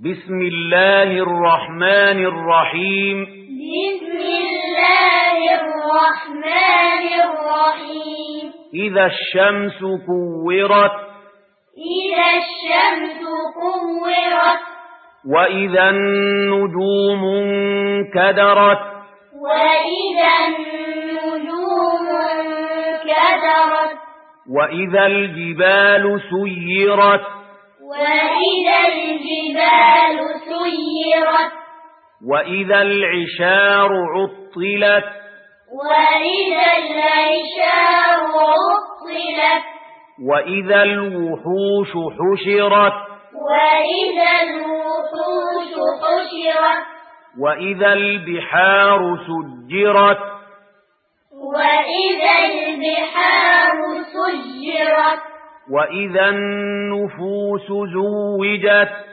بسم الله الرحمن الرحيم بسم الله الرحمن الرحيم اذا الشمس كورت اذا الشمس كورت واذا النجوم كدرت واذا النجوم انكدرت واذا الجبال سيرت واذا الجبال سيرت. وإذا العشار عطلت. وإذا العشار عطلت. وإذا الوحوش حشرت. وإذا الوحوش حشرت. وإذا البحار سجرت. وإذا البحار سجرت. وإذا النفوس زوجت.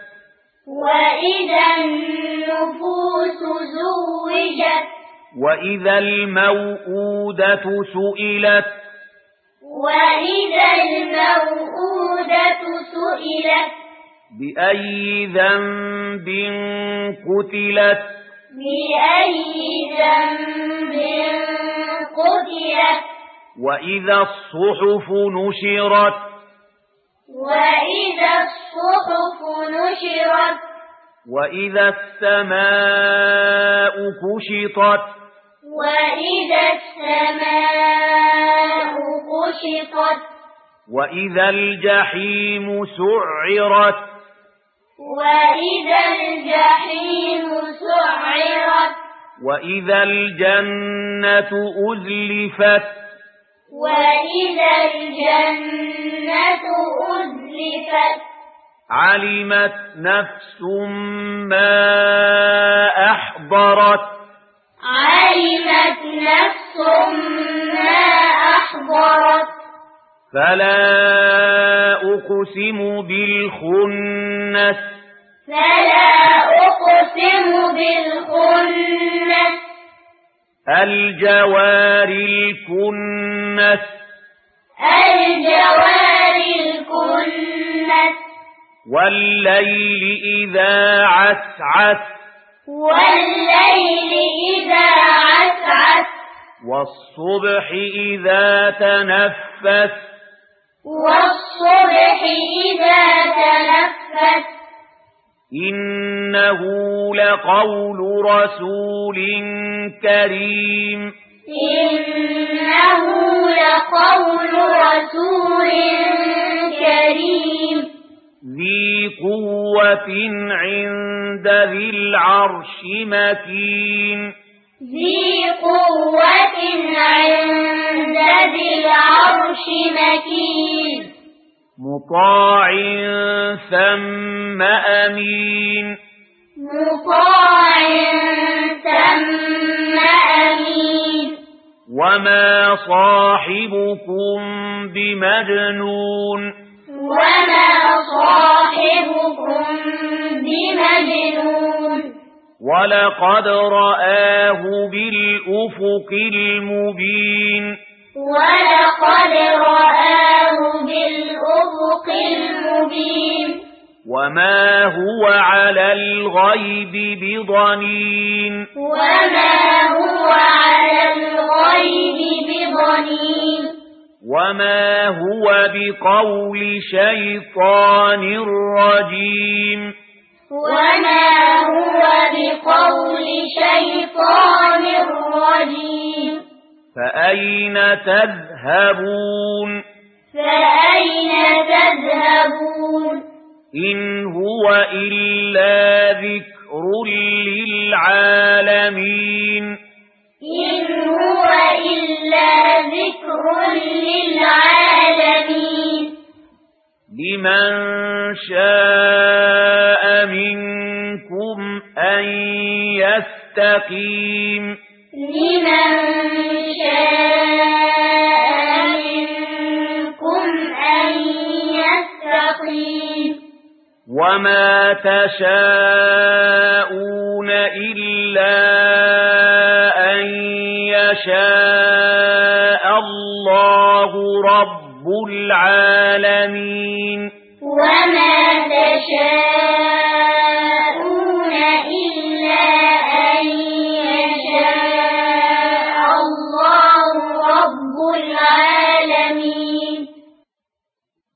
وَإِذَا النُّفُوسُ زُوِّجَتْ وَإِذَا الْمَوْءُودَةُ سُئِلَتْ وَإِذَا الْمَوْءُودَةُ سُئِلَتْ بِأَيِّ ذَنبٍ قُتِلَتْ بِأَيِّ ذَنبٍ قُتِلَتْ وَإِذَا الصُّحُفُ نُشِرَتْ وَإِذَا الصُّحُفُ وحشرت وإذا السماء كشطت وإذا السماء كشطت وإذا الجحيم سعرت وإذا الجحيم سعرت وإذا الجنة أزلفت وإذا الجنة أزلفت علمت نفس ما أحضرت علمت نفس ما أحضرت فلا أقسم بالخنس فلا أقسم بالخنس الجوار الكنس الجوار والليل إذا عسعس. والليل إذا عسعس. والصبح إذا تنفس. والصبح إذا تنفس. إنه لقول رسول كريم. إنه لقول رسول ذي قوة عند ذي العرش مكين ذي قوة عند ذي العرش مكين مطاع ثم أمين مطاع ثم أمين وما صاحبكم بمجنون وما صاحبكم بمجنون وما صاحبكم بمجنون ولقد رآه بالأفق المبين ولقد رآه بالأفق المبين وما هو على الغيب بضنين وما هو على الغيب بضنين وما هو بقول شيطان رجيم وما هو بقول شيطان رجيم فأين تذهبون فأين تذهبون إن هو إلا ذكر للعالمين إن هو إلا ذكر للعالمين إن هو إلا ذكر للعالمين لمن شاء منكم أن يستقيم لمن شاء منكم أن يستقيم وما تشاءون إلا شاء الله رب العالمين. وما تشاء